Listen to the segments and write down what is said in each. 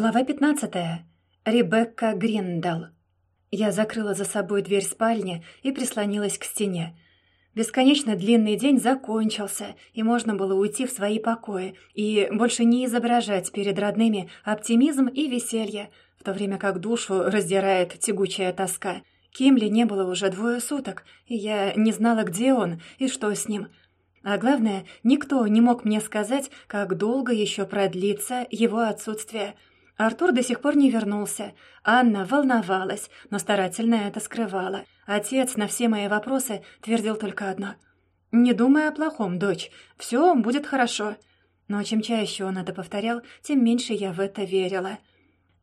Глава 15. Ребекка Гриндал. Я закрыла за собой дверь спальни и прислонилась к стене. Бесконечно длинный день закончился, и можно было уйти в свои покои и больше не изображать перед родными оптимизм и веселье, в то время как душу раздирает тягучая тоска. Кимли не было уже двое суток, и я не знала, где он и что с ним. А главное, никто не мог мне сказать, как долго еще продлится его отсутствие — Артур до сих пор не вернулся. Анна волновалась, но старательно это скрывала. Отец на все мои вопросы твердил только одно. «Не думай о плохом, дочь. Все будет хорошо». Но чем чаще он это повторял, тем меньше я в это верила.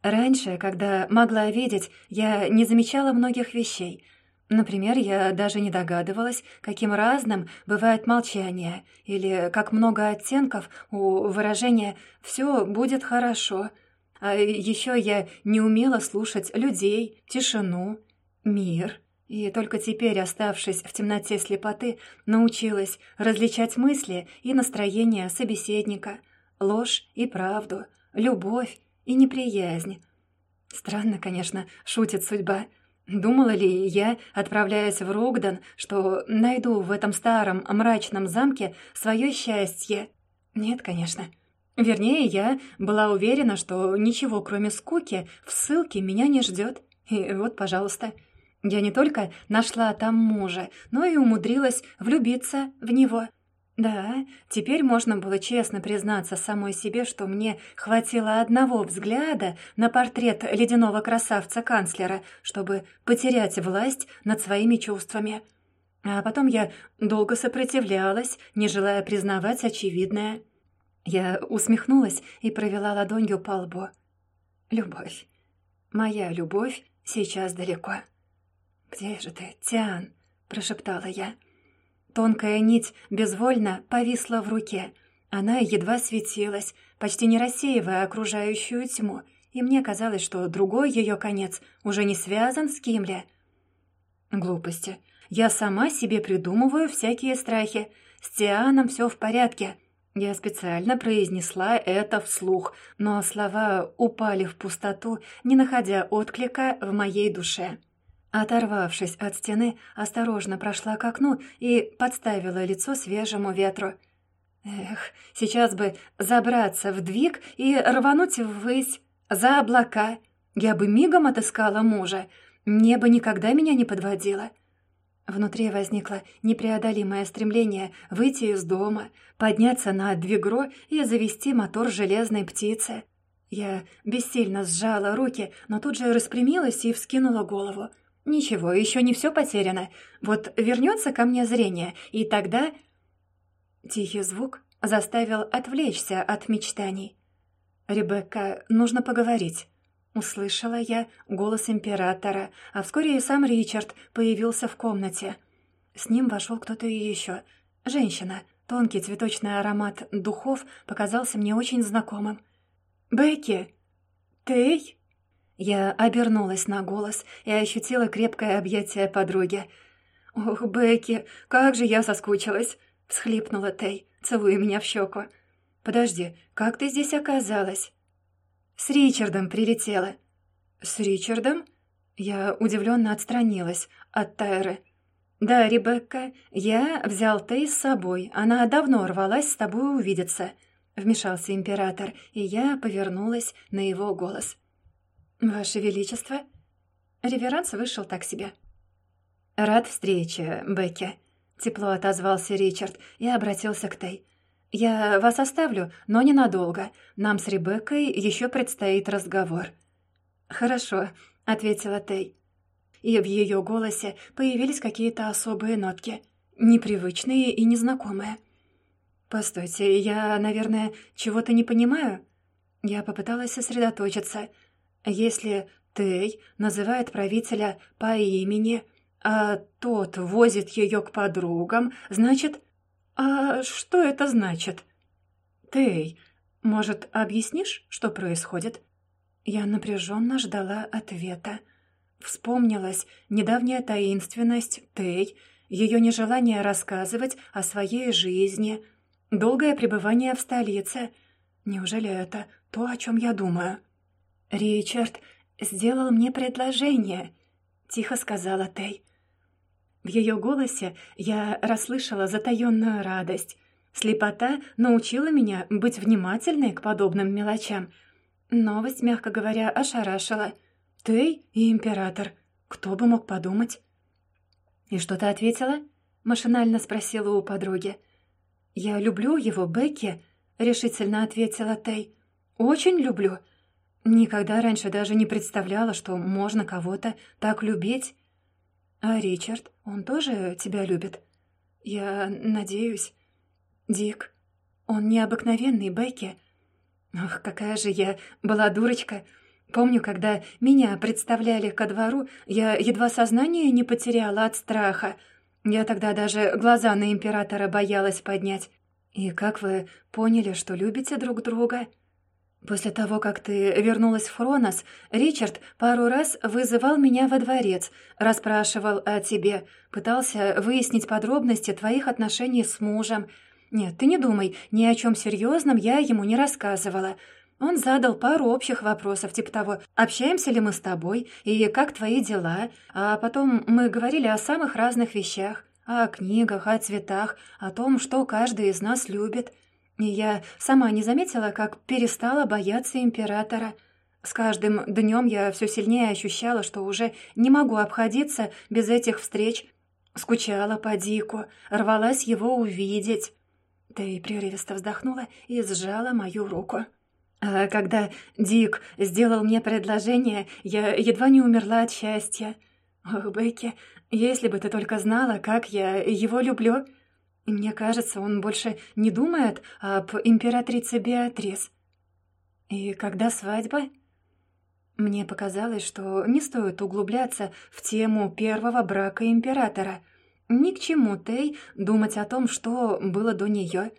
Раньше, когда могла видеть, я не замечала многих вещей. Например, я даже не догадывалась, каким разным бывает молчание, или как много оттенков у выражения «все будет хорошо», а еще я не умела слушать людей, тишину, мир. И только теперь, оставшись в темноте слепоты, научилась различать мысли и настроение собеседника, ложь и правду, любовь и неприязнь. Странно, конечно, шутит судьба. Думала ли я, отправляясь в Рогдан, что найду в этом старом мрачном замке свое счастье? Нет, конечно. Вернее, я была уверена, что ничего, кроме скуки, в ссылке меня не ждет. И вот, пожалуйста. Я не только нашла там мужа, но и умудрилась влюбиться в него. Да, теперь можно было честно признаться самой себе, что мне хватило одного взгляда на портрет ледяного красавца-канцлера, чтобы потерять власть над своими чувствами. А потом я долго сопротивлялась, не желая признавать очевидное — я усмехнулась и провела ладонью по лбу. «Любовь. Моя любовь сейчас далеко». «Где же ты, Тиан?» — прошептала я. Тонкая нить безвольно повисла в руке. Она едва светилась, почти не рассеивая окружающую тьму, и мне казалось, что другой ее конец уже не связан с Кимле. Глупости. Я сама себе придумываю всякие страхи. С Тианом все в порядке. Я специально произнесла это вслух, но слова упали в пустоту, не находя отклика в моей душе. Оторвавшись от стены, осторожно прошла к окну и подставила лицо свежему ветру. Эх, сейчас бы забраться в двиг и рвануть ввысь, за облака. Я бы мигом отыскала мужа. Небо никогда меня не подводило. Внутри возникло непреодолимое стремление выйти из дома, подняться на двигро и завести мотор железной птицы. Я бессильно сжала руки, но тут же распрямилась и вскинула голову. «Ничего, еще не все потеряно. Вот вернется ко мне зрение, и тогда...» Тихий звук заставил отвлечься от мечтаний. «Ребекка, нужно поговорить». Услышала я голос императора, а вскоре и сам Ричард появился в комнате. С ним вошел кто-то еще. Женщина. Тонкий цветочный аромат духов показался мне очень знакомым. «Бекки! Тей?» Я обернулась на голос и ощутила крепкое объятие подруги. «Ох, Бекки, как же я соскучилась!» — всхлипнула Тей, целуя меня в щеку. «Подожди, как ты здесь оказалась?» «С Ричардом прилетела». «С Ричардом?» Я удивленно отстранилась от Тайры. «Да, Ребекка, я взял Тей с собой. Она давно рвалась с тобой увидеться», — вмешался император, и я повернулась на его голос. «Ваше Величество?» Реверанс вышел так себе. «Рад встрече, Бекки», — тепло отозвался Ричард и обратился к Тей. «Я вас оставлю, но ненадолго. Нам с Ребеккой еще предстоит разговор». «Хорошо», — ответила Тей. И в ее голосе появились какие-то особые нотки, непривычные и незнакомые. «Постойте, я, наверное, чего-то не понимаю?» Я попыталась сосредоточиться. Если Тей называет правителя по имени, а тот возит ее к подругам, значит, «А что это значит?» «Тей, может, объяснишь, что происходит?» Я напряженно ждала ответа. Вспомнилась недавняя таинственность Тей, ее нежелание рассказывать о своей жизни, долгое пребывание в столице. Неужели это то, о чем я думаю? «Ричард сделал мне предложение», — тихо сказала Тей. В ее голосе я расслышала затаённую радость. Слепота научила меня быть внимательной к подобным мелочам. Новость, мягко говоря, ошарашила. «Ты и император. Кто бы мог подумать?» «И что ты ответила?» — машинально спросила у подруги. «Я люблю его, Бекки», — решительно ответила Тей. «Очень люблю. Никогда раньше даже не представляла, что можно кого-то так любить. А Ричард, он тоже тебя любит? Я надеюсь. Дик, он необыкновенный, Бекки. Ох, какая же я была дурочка. Помню, когда меня представляли ко двору, я едва сознание не потеряла от страха. Я тогда даже глаза на императора боялась поднять. И как вы поняли, что любите друг друга?» После того, как ты вернулась в Фронос, Ричард пару раз вызывал меня во дворец, расспрашивал о тебе, пытался выяснить подробности твоих отношений с мужем. Нет, ты не думай, ни о чем серьезном я ему не рассказывала. Он задал пару общих вопросов, типа того, общаемся ли мы с тобой и как твои дела, а потом мы говорили о самых разных вещах, о книгах, о цветах, о том, что каждый из нас любит. И я сама не заметила, как перестала бояться императора. С каждым днем я все сильнее ощущала, что уже не могу обходиться без этих встреч. Скучала по Дику, рвалась его увидеть. Ты прерывисто вздохнула и сжала мою руку. А когда Дик сделал мне предложение, я едва не умерла от счастья. Ох, Бекки, если бы ты только знала, как я его люблю. Мне кажется, он больше не думает об императрице Беатрис. И когда свадьба? Мне показалось, что не стоит углубляться в тему первого брака императора. Ни к чему Тей думать о том, что было до нее.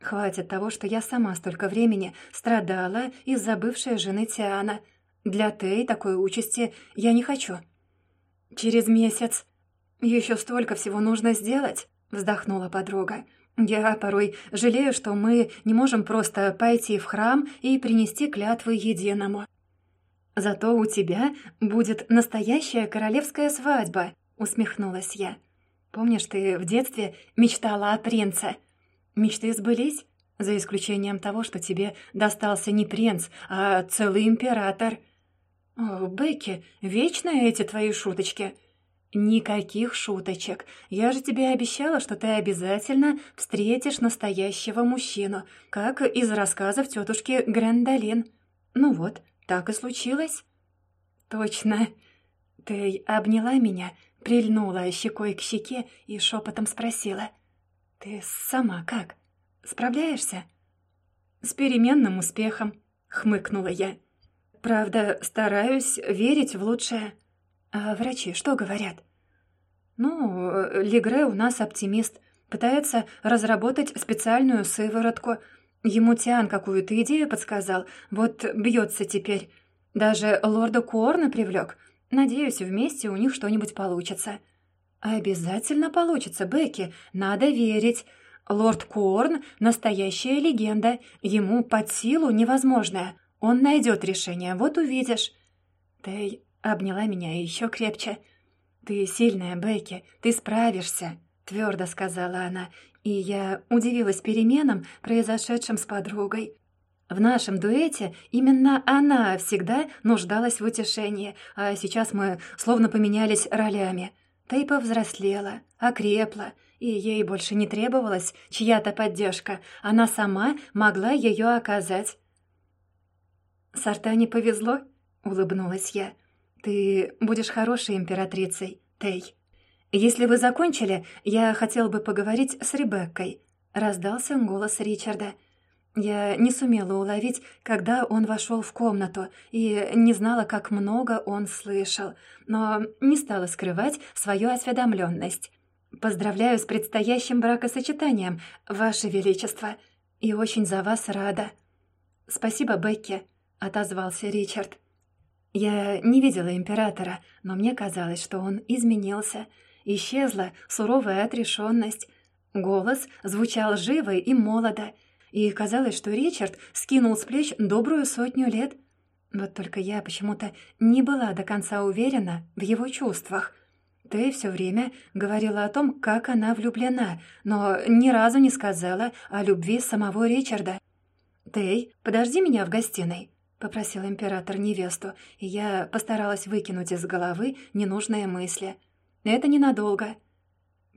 Хватит того, что я сама столько времени страдала из-за бывшей жены Тиана. Для Тей такой участи я не хочу. Через месяц. Еще столько всего нужно сделать вздохнула подруга. «Я порой жалею, что мы не можем просто пойти в храм и принести клятвы единому. Зато у тебя будет настоящая королевская свадьба», — усмехнулась я. «Помнишь, ты в детстве мечтала о принце? Мечты сбылись, за исключением того, что тебе достался не принц, а целый император». «О, Бекки, вечно эти твои шуточки», «Никаких шуточек. Я же тебе обещала, что ты обязательно встретишь настоящего мужчину, как из рассказов тетушки Грендолин. Ну вот, так и случилось». «Точно. Ты обняла меня, прильнула щекой к щеке и шепотом спросила. «Ты сама как? Справляешься?» «С переменным успехом», — хмыкнула я. «Правда, стараюсь верить в лучшее». «А врачи что говорят?» «Ну, Легре у нас оптимист. Пытается разработать специальную сыворотку. Ему Тиан какую-то идею подсказал. Вот бьется теперь. Даже лорда Куорна привлек. Надеюсь, вместе у них что-нибудь получится». «Обязательно получится, Бекки. Надо верить. Лорд Куорн — настоящая легенда. Ему под силу невозможное. Он найдет решение, вот увидишь». Тей Обняла меня еще крепче. «Ты сильная, Бекки, ты справишься», — твердо сказала она, и я удивилась переменам, произошедшим с подругой. В нашем дуэте именно она всегда нуждалась в утешении, а сейчас мы словно поменялись ролями. Ты повзрослела, окрепла, и ей больше не требовалась чья-то поддержка, она сама могла ее оказать. «Сорта не повезло?» — улыбнулась я. «Ты будешь хорошей императрицей, Тей. Если вы закончили, я хотел бы поговорить с Ребеккой», — раздался голос Ричарда. Я не сумела уловить, когда он вошел в комнату, и не знала, как много он слышал, но не стала скрывать свою осведомленность. «Поздравляю с предстоящим бракосочетанием, Ваше Величество, и очень за вас рада». «Спасибо, Бекки», — отозвался Ричард. Я не видела императора, но мне казалось, что он изменился. Исчезла суровая отрешенность. Голос звучал живо и молодо, и казалось, что Ричард скинул с плеч добрую сотню лет. Вот только я почему-то не была до конца уверена в его чувствах. Ты все время говорила о том, как она влюблена, но ни разу не сказала о любви самого Ричарда. «Тей, подожди меня в гостиной», — попросил император невесту, и я постаралась выкинуть из головы ненужные мысли. «Это ненадолго».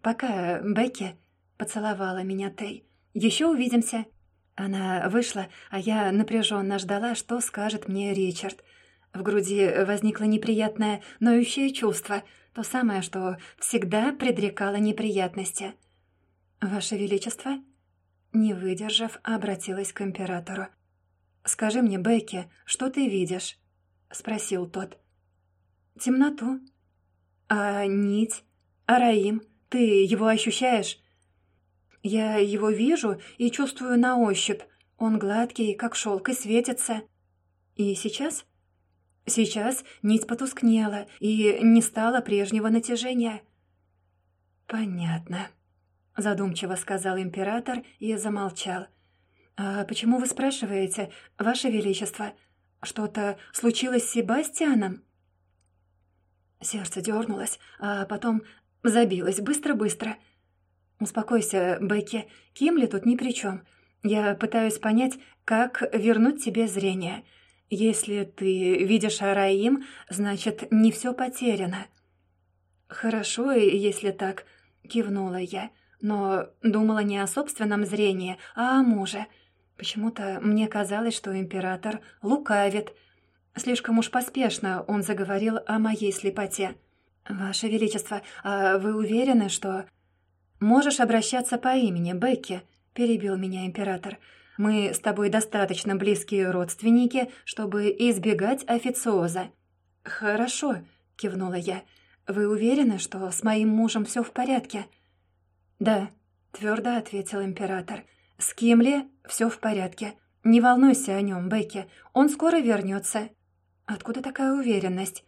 «Пока, Бекки», — поцеловала меня Тей. «Еще увидимся». Она вышла, а я напряженно ждала, что скажет мне Ричард. В груди возникло неприятное, ноющее чувство, то самое, что всегда предрекало неприятности. «Ваше Величество?» Не выдержав, обратилась к императору. «Скажи мне, Бекки, что ты видишь?» — спросил тот. «Темноту». «А нить? А Раим? Ты его ощущаешь?» Я его вижу и чувствую на ощупь. Он гладкий, как шелк, и светится. И сейчас? Сейчас нить потускнела и не стало прежнего натяжения. «Понятно», — задумчиво сказал император и замолчал. «А почему вы спрашиваете, Ваше Величество? Что-то случилось с Себастьяном?» Сердце дернулось, а потом забилось быстро-быстро — «Успокойся, Бекки, Кимли тут ни при чем. Я пытаюсь понять, как вернуть тебе зрение. Если ты видишь Араим, значит, не все потеряно». «Хорошо, если так», — кивнула я, но думала не о собственном зрении, а о муже. Почему-то мне казалось, что император лукавит. Слишком уж поспешно он заговорил о моей слепоте. «Ваше Величество, а вы уверены, что...» «Можешь обращаться по имени, Бекки», — перебил меня император. «Мы с тобой достаточно близкие родственники, чтобы избегать официоза». «Хорошо», — кивнула я. «Вы уверены, что с моим мужем все в порядке?» «Да», — твердо ответил император. «С Кимли все в порядке. Не волнуйся о нем, Бекки. Он скоро вернется». «Откуда такая уверенность?»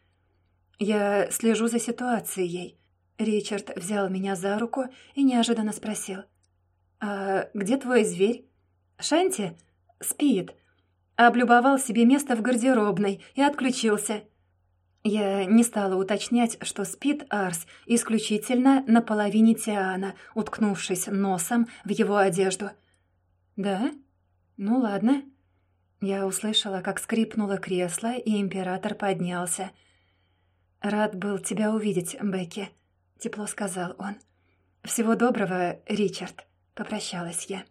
«Я слежу за ситуацией. Ричард взял меня за руку и неожиданно спросил. «А где твой зверь?» «Шанти?» «Спит». Облюбовал себе место в гардеробной и отключился. Я не стала уточнять, что спит Арс исключительно на половине Тиана, уткнувшись носом в его одежду. «Да? Ну ладно». Я услышала, как скрипнуло кресло, и император поднялся. «Рад был тебя увидеть, Бекки», — тепло сказал он. «Всего доброго, Ричард», — попрощалась я.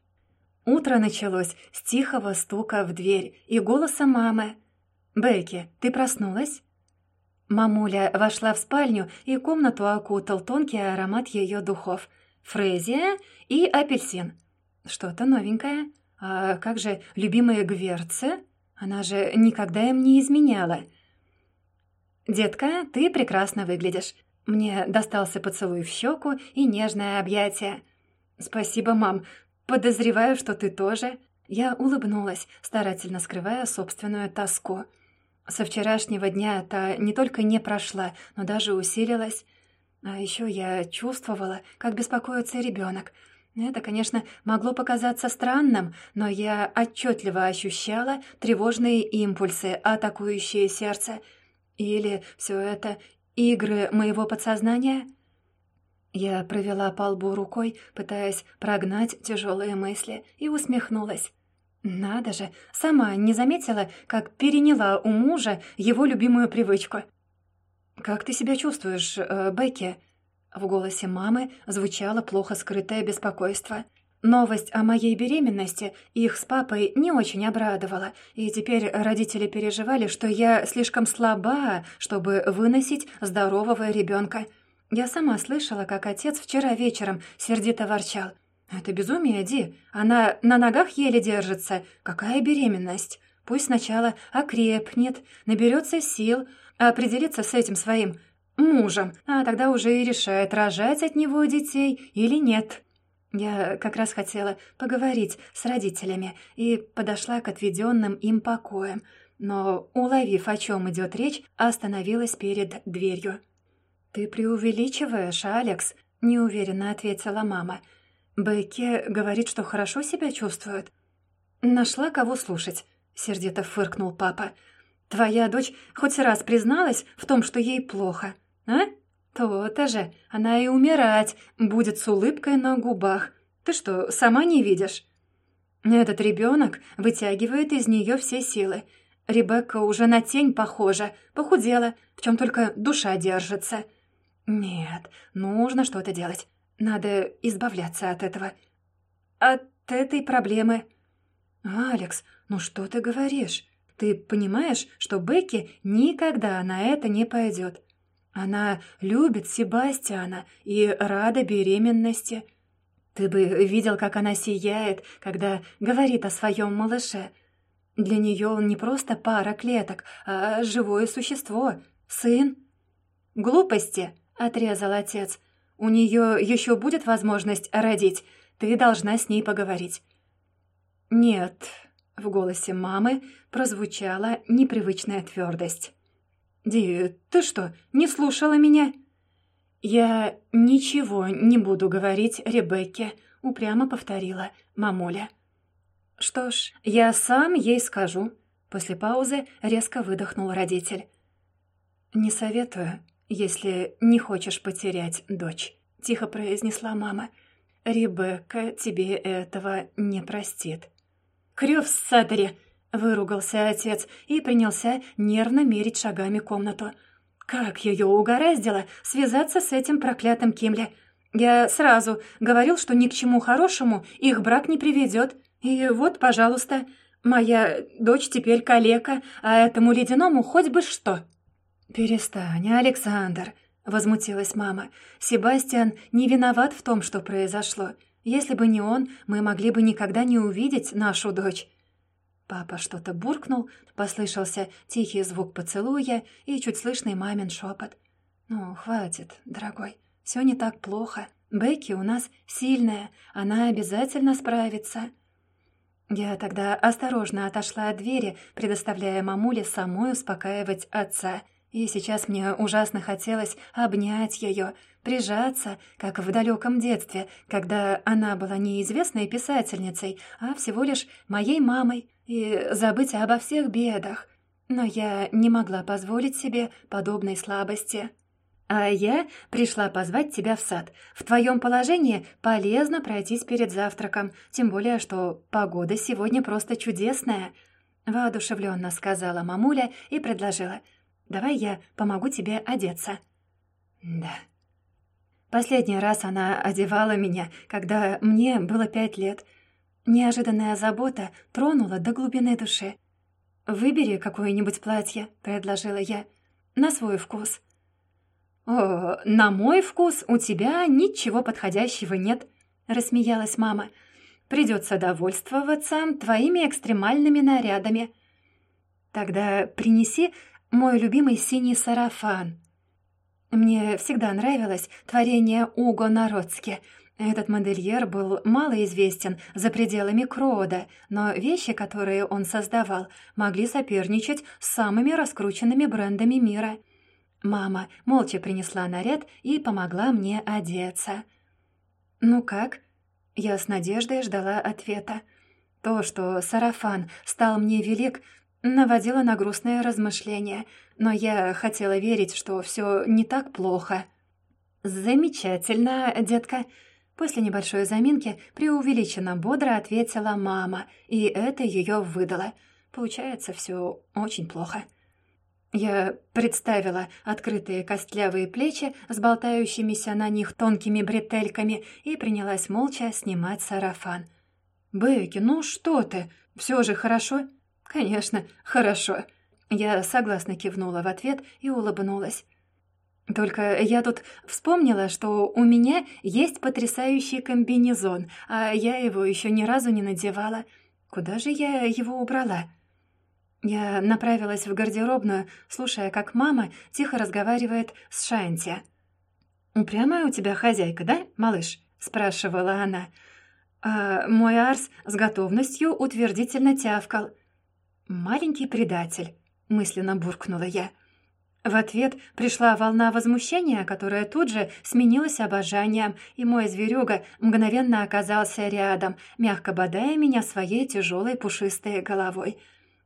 Утро началось с тихого стука в дверь и голоса мамы. «Бекки, ты проснулась?» Мамуля вошла в спальню, и комнату окутал тонкий аромат ее духов. Фрезия и апельсин. Что-то новенькое. А как же любимые гверцы? Она же никогда им не изменяла. «Детка, ты прекрасно выглядишь. Мне достался поцелуй в щеку и нежное объятие. «Спасибо, мам. Подозреваю, что ты тоже». Я улыбнулась, старательно скрывая собственную тоску. Со вчерашнего дня та не только не прошла, но даже усилилась. А еще я чувствовала, как беспокоится ребенок. Это, конечно, могло показаться странным, но я отчетливо ощущала тревожные импульсы, атакующие сердце. Или все это Игры моего подсознания? Я провела по лбу рукой, пытаясь прогнать тяжелые мысли, и усмехнулась. Надо же, сама не заметила, как переняла у мужа его любимую привычку. «Как ты себя чувствуешь, э, Бекки?» В голосе мамы звучало плохо скрытое беспокойство. Новость о моей беременности их с папой не очень обрадовала, и теперь родители переживали, что я слишком слаба, чтобы выносить здорового ребенка. Я сама слышала, как отец вчера вечером сердито ворчал. «Это безумие, Ди. Она на ногах еле держится. Какая беременность? Пусть сначала окрепнет, наберется сил, определится с этим своим мужем, а тогда уже и решает, рожать от него детей или нет». Я как раз хотела поговорить с родителями и подошла к отведенным им покоям, но, уловив, о чем идет речь, остановилась перед дверью. «Ты преувеличиваешь, Алекс», — неуверенно ответила мама. «Бекки говорит, что хорошо себя чувствует». «Нашла кого слушать», — сердито фыркнул папа. Твоя дочь хоть раз призналась в том, что ей плохо, а? То-то же, она и умирать будет с улыбкой на губах. Ты что, сама не видишь? Этот ребенок вытягивает из нее все силы. Ребекка уже на тень похожа, похудела, в чем только душа держится. Нет, нужно что-то делать. Надо избавляться от этого. От этой проблемы. «Алекс, ну что ты говоришь? Ты понимаешь, что Бекки никогда на это не пойдет. Она любит Себастьяна и рада беременности. Ты бы видел, как она сияет, когда говорит о своем малыше. Для нее он не просто пара клеток, а живое существо, сын. «Глупости», — отрезал отец. «У нее еще будет возможность родить. Ты должна с ней поговорить». «Нет», — в голосе мамы прозвучала непривычная твердость. «Ди, ты что, не слушала меня?» «Я ничего не буду говорить Ребекке», — упрямо повторила мамуля. «Что ж, я сам ей скажу», — после паузы резко выдохнул родитель. «Не советую, если не хочешь потерять дочь», — тихо произнесла мама. «Ребекка тебе этого не простит». «Крёв садре!» — выругался отец и принялся нервно мерить шагами комнату. «Как её угораздило связаться с этим проклятым Кимли! Я сразу говорил, что ни к чему хорошему их брак не приведёт. И вот, пожалуйста, моя дочь теперь калека, а этому ледяному хоть бы что!» «Перестань, Александр!» — возмутилась мама. «Себастьян не виноват в том, что произошло. Если бы не он, мы могли бы никогда не увидеть нашу дочь». Папа что-то буркнул, послышался тихий звук поцелуя и чуть слышный мамин шепот. «Ну, хватит, дорогой, все не так плохо. Бекки у нас сильная, она обязательно справится». Я тогда осторожно отошла от двери, предоставляя мамуле самой успокаивать отца — и сейчас мне ужасно хотелось обнять ее, прижаться, как в далеком детстве, когда она была не известной писательницей, а всего лишь моей мамой, и забыть обо всех бедах. Но я не могла позволить себе подобной слабости. А я пришла позвать тебя в сад. В твоем положении полезно пройтись перед завтраком, тем более, что погода сегодня просто чудесная», — воодушевленно сказала мамуля и предложила — Давай я помогу тебе одеться». «Да». Последний раз она одевала меня, когда мне было пять лет. Неожиданная забота тронула до глубины души. «Выбери какое-нибудь платье», — предложила я, — «на свой вкус». «О, на мой вкус у тебя ничего подходящего нет», — рассмеялась мама. «Придется довольствоваться твоими экстремальными нарядами». «Тогда принеси мой любимый синий сарафан. Мне всегда нравилось творение Уго Народски. Этот модельер был малоизвестен за пределами Крода, но вещи, которые он создавал, могли соперничать с самыми раскрученными брендами мира. Мама молча принесла наряд и помогла мне одеться. «Ну как?» Я с надеждой ждала ответа. То, что сарафан стал мне велик, наводила на грустное размышление, но я хотела верить, что все не так плохо. «Замечательно, детка!» После небольшой заминки преувеличенно бодро ответила мама, и это ее выдало. Получается, все очень плохо. Я представила открытые костлявые плечи с болтающимися на них тонкими бретельками и принялась молча снимать сарафан. «Бекки, ну что ты? Все же хорошо?» «Конечно, хорошо». Я согласно кивнула в ответ и улыбнулась. «Только я тут вспомнила, что у меня есть потрясающий комбинезон, а я его еще ни разу не надевала. Куда же я его убрала?» Я направилась в гардеробную, слушая, как мама тихо разговаривает с Шанти. «Упрямая у тебя хозяйка, да, малыш?» — спрашивала она. А мой Арс с готовностью утвердительно тявкал — «Маленький предатель», — мысленно буркнула я. В ответ пришла волна возмущения, которая тут же сменилась обожанием, и мой зверюга мгновенно оказался рядом, мягко бодая меня своей тяжелой пушистой головой.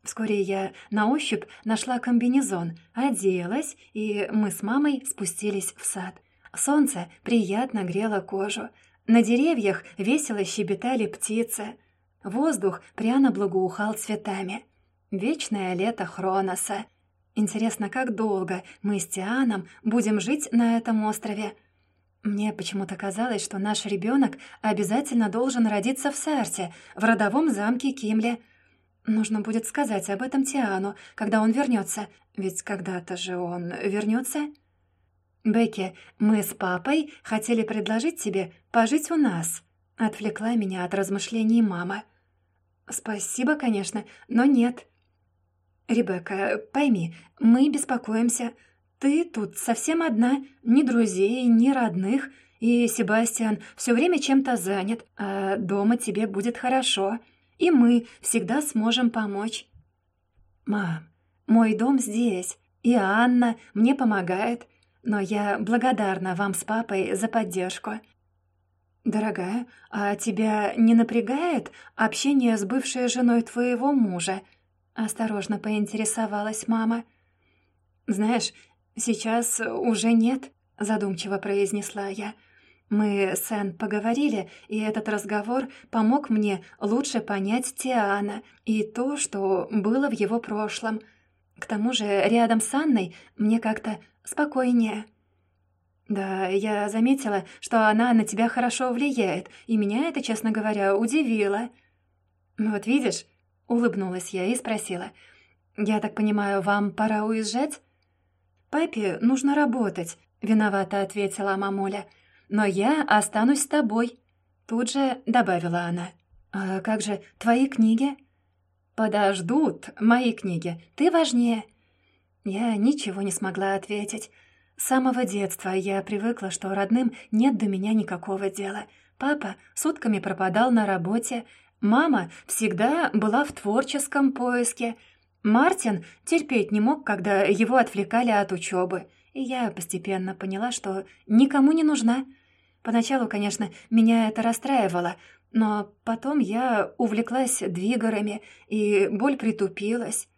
Вскоре я на ощупь нашла комбинезон, оделась, и мы с мамой спустились в сад. Солнце приятно грело кожу. На деревьях весело щебетали птицы. Воздух пряно благоухал цветами. Вечное лето Хроноса. Интересно, как долго мы с Тианом будем жить на этом острове? Мне почему-то казалось, что наш ребенок обязательно должен родиться в Сарте, в родовом замке Кимле. Нужно будет сказать об этом Тиану, когда он вернется, ведь когда-то же он вернется. «Бекки, мы с папой хотели предложить тебе пожить у нас», — отвлекла меня от размышлений мама. «Спасибо, конечно, но нет». «Ребекка, пойми, мы беспокоимся. Ты тут совсем одна, ни друзей, ни родных, и Себастьян все время чем-то занят, а дома тебе будет хорошо, и мы всегда сможем помочь». «Мам, мой дом здесь, и Анна мне помогает, но я благодарна вам с папой за поддержку». «Дорогая, а тебя не напрягает общение с бывшей женой твоего мужа?» — осторожно поинтересовалась мама. «Знаешь, сейчас уже нет», — задумчиво произнесла я. «Мы с Энн поговорили, и этот разговор помог мне лучше понять Тиана и то, что было в его прошлом. К тому же рядом с Анной мне как-то спокойнее». «Да, я заметила, что она на тебя хорошо влияет, и меня это, честно говоря, удивило». «Вот видишь», — улыбнулась я и спросила, «Я так понимаю, вам пора уезжать?» «Папе нужно работать», — виновато ответила мамуля. «Но я останусь с тобой», — тут же добавила она. «А как же твои книги?» «Подождут мои книги, ты важнее». Я ничего не смогла ответить. С самого детства я привыкла, что родным нет до меня никакого дела. Папа сутками пропадал на работе, мама всегда была в творческом поиске. Мартин терпеть не мог, когда его отвлекали от учебы. И я постепенно поняла, что никому не нужна. Поначалу, конечно, меня это расстраивало, но потом я увлеклась двигарами, и боль притупилась.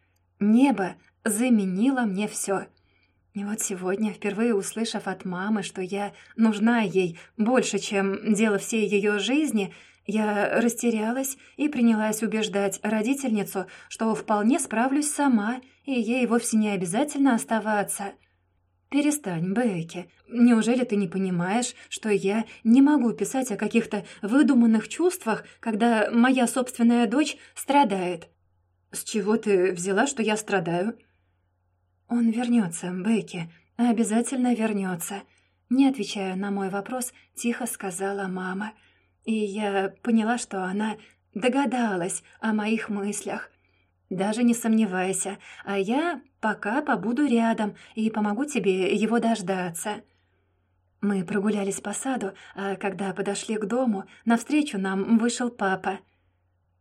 Небо заменило мне все — и вот сегодня, впервые услышав от мамы, что я нужна ей больше, чем дело всей ее жизни, я растерялась и принялась убеждать родительницу, что вполне справлюсь сама, и ей вовсе не обязательно оставаться. «Перестань, Бекки. Неужели ты не понимаешь, что я не могу писать о каких-то выдуманных чувствах, когда моя собственная дочь страдает?» «С чего ты взяла, что я страдаю?» «Он вернется, Бекки, обязательно вернется», не отвечая на мой вопрос, тихо сказала мама. И я поняла, что она догадалась о моих мыслях. «Даже не сомневайся, а я пока побуду рядом и помогу тебе его дождаться». Мы прогулялись по саду, а когда подошли к дому, навстречу нам вышел папа.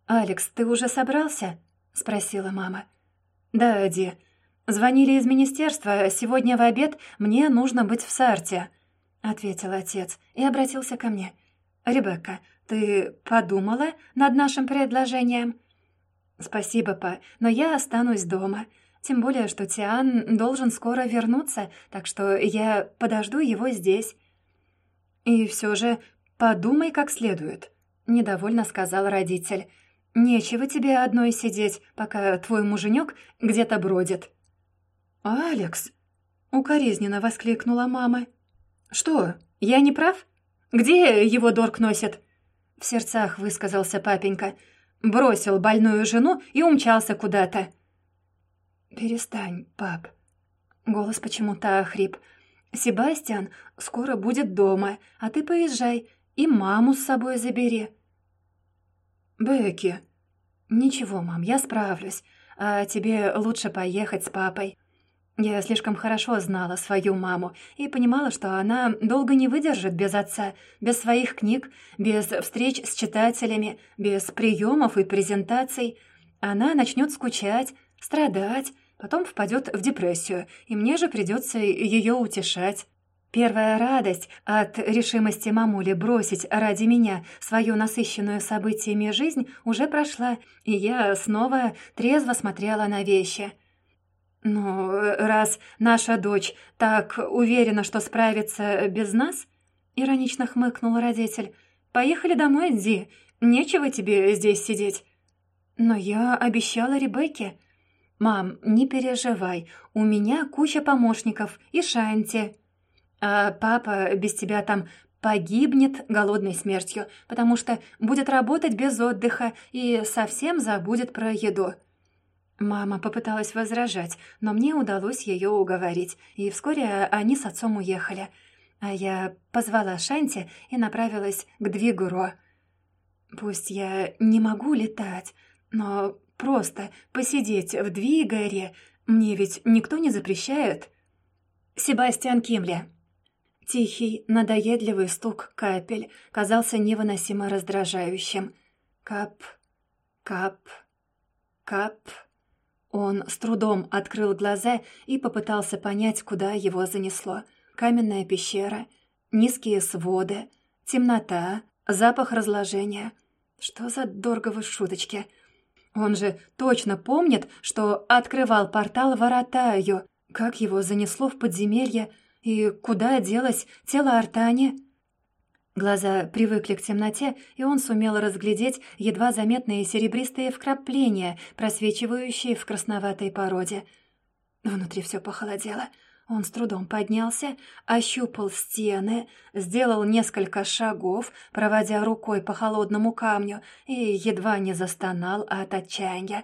«Алекс, ты уже собрался?» — спросила мама. «Да, Ди. «Звонили из министерства. Сегодня в обед мне нужно быть в Сарте», — ответил отец и обратился ко мне. «Ребекка, ты подумала над нашим предложением?» «Спасибо, па, но я останусь дома. Тем более, что Тиан должен скоро вернуться, так что я подожду его здесь». «И все же подумай как следует», — недовольно сказал родитель. «Нечего тебе одной сидеть, пока твой муженек где-то бродит». «Алекс!» — укоризненно воскликнула мама. «Что, я не прав? Где его Дорк носит?» В сердцах высказался папенька. Бросил больную жену и умчался куда-то. «Перестань, пап». Голос почему-то охрип. «Себастьян скоро будет дома, а ты поезжай и маму с собой забери». «Бекки». «Ничего, мам, я справлюсь. А тебе лучше поехать с папой. Я слишком хорошо знала свою маму и понимала, что она долго не выдержит без отца, без своих книг, без встреч с читателями, без приемов и презентаций. Она начнет скучать, страдать, потом впадет в депрессию, и мне же придется ее утешать. Первая радость от решимости мамули бросить ради меня свою насыщенную событиями жизнь уже прошла, и я снова трезво смотрела на вещи. «Ну, раз наша дочь так уверена, что справится без нас...» — иронично хмыкнул родитель. «Поехали домой, Ди. Нечего тебе здесь сидеть». «Но я обещала Ребекке». «Мам, не переживай, у меня куча помощников и Шанти». А папа без тебя там погибнет голодной смертью, потому что будет работать без отдыха и совсем забудет про еду». Мама попыталась возражать, но мне удалось ее уговорить, и вскоре они с отцом уехали. А я позвала Шанти и направилась к Двигуро. Пусть я не могу летать, но просто посидеть в Двигаре мне ведь никто не запрещает. Себастьян Кимли Тихий, надоедливый стук капель казался невыносимо раздражающим. Кап, кап, кап. Он с трудом открыл глаза и попытался понять, куда его занесло. Каменная пещера, низкие своды, темнота, запах разложения. Что за дорговы шуточки? Он же точно помнит, что открывал портал в Аратаю. Как его занесло в подземелье и куда делось тело Артани? Глаза привыкли к темноте, и он сумел разглядеть едва заметные серебристые вкрапления, просвечивающие в красноватой породе. Внутри все похолодело. Он с трудом поднялся, ощупал стены, сделал несколько шагов, проводя рукой по холодному камню, и едва не застонал от отчаяния.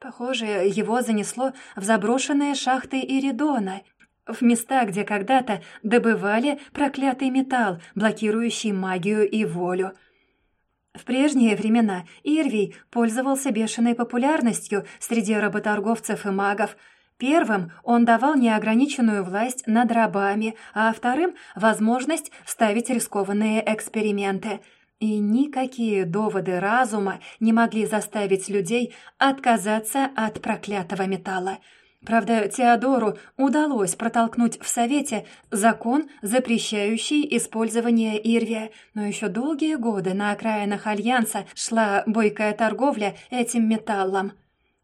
Похоже, его занесло в заброшенные шахты Иридона, в места, где когда-то добывали проклятый металл, блокирующий магию и волю. В прежние времена Ирвий пользовался бешеной популярностью среди работорговцев и магов. Первым он давал неограниченную власть над рабами, а вторым — возможность ставить рискованные эксперименты. И никакие доводы разума не могли заставить людей отказаться от проклятого металла — Правда, Теодору удалось протолкнуть в Совете закон, запрещающий использование Ирвия, но еще долгие годы на окраинах Альянса шла бойкая торговля этим металлом.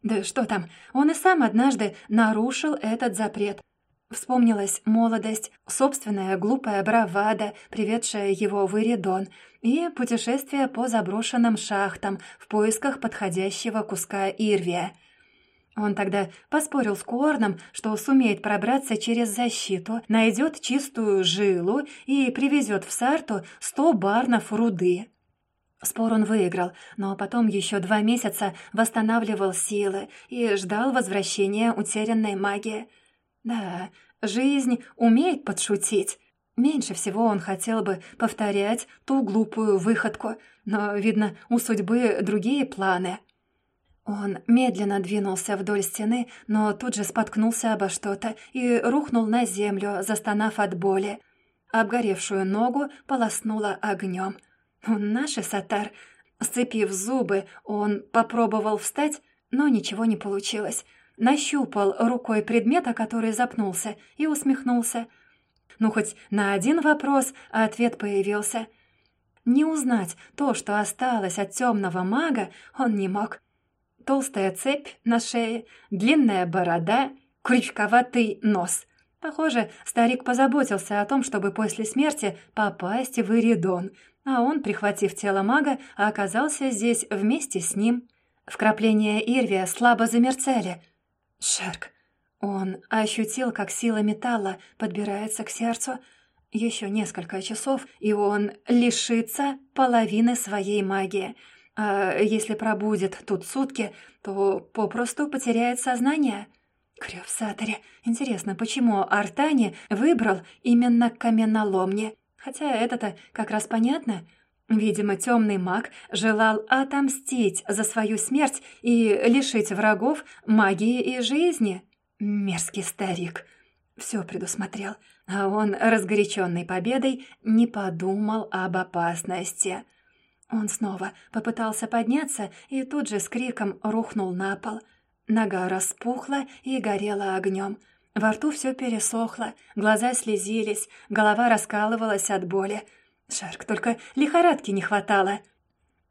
Да что там, он и сам однажды нарушил этот запрет. Вспомнилась молодость, собственная глупая бравада, приведшая его в Иридон, и путешествие по заброшенным шахтам в поисках подходящего куска Ирвия — он тогда поспорил с Корном, что сумеет пробраться через защиту, найдет чистую жилу и привезет в Сарту сто барнов руды. Спор он выиграл, но потом еще два месяца восстанавливал силы и ждал возвращения утерянной магии. Да, жизнь умеет подшутить. Меньше всего он хотел бы повторять ту глупую выходку, но, видно, у судьбы другие планы — он медленно двинулся вдоль стены, но тут же споткнулся обо что-то и рухнул на землю, застонав от боли. Обгоревшую ногу полоснуло огнем. «Наши сатар!» Сцепив зубы, он попробовал встать, но ничего не получилось. Нащупал рукой предмет, о который запнулся, и усмехнулся. Ну, хоть на один вопрос ответ появился. Не узнать то, что осталось от темного мага, он не мог. Толстая цепь на шее, длинная борода, крючковатый нос. Похоже, старик позаботился о том, чтобы после смерти попасть в Иридон, а он, прихватив тело мага, оказался здесь вместе с ним. Вкрапления Ирвия слабо замерцали. Шерк. Он ощутил, как сила металла подбирается к сердцу. Еще несколько часов, и он лишится половины своей магии — а если пробудет тут сутки, то попросту потеряет сознание. Крёв Сатаре. Интересно, почему Артани выбрал именно каменоломни? Хотя это-то как раз понятно. Видимо, темный маг желал отомстить за свою смерть и лишить врагов магии и жизни. Мерзкий старик. Все предусмотрел, а он, разгоряченный победой, не подумал об опасности. Он снова попытался подняться и тут же с криком рухнул на пол. Нога распухла и горела огнем. Во рту все пересохло, глаза слезились, голова раскалывалась от боли. Шарк, только лихорадки не хватало.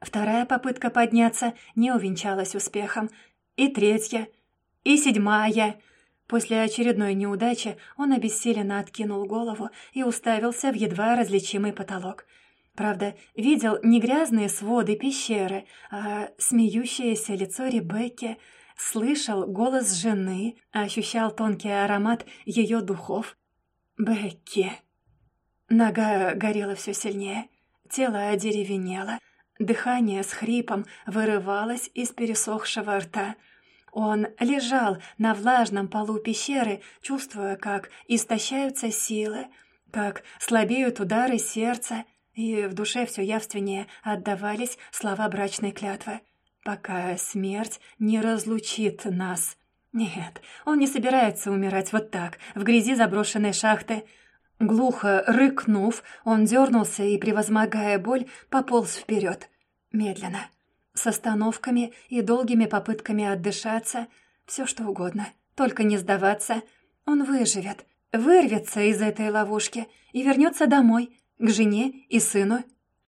Вторая попытка подняться не увенчалась успехом. И третья, и седьмая. После очередной неудачи он обессиленно откинул голову и уставился в едва различимый потолок. Правда, видел не грязные своды пещеры, а смеющееся лицо Ребекки, слышал голос жены, ощущал тонкий аромат ее духов. «Бекки!» Нога горела все сильнее, тело одеревенело, дыхание с хрипом вырывалось из пересохшего рта. Он лежал на влажном полу пещеры, чувствуя, как истощаются силы, как слабеют удары сердца, и в душе все явственнее отдавались слова брачной клятвы. «Пока смерть не разлучит нас». Нет, он не собирается умирать вот так, в грязи заброшенной шахты. Глухо рыкнув, он дернулся и, превозмогая боль, пополз вперед. Медленно. С остановками и долгими попытками отдышаться. Все что угодно, только не сдаваться. Он выживет, вырвется из этой ловушки и вернется домой, к жене и сыну.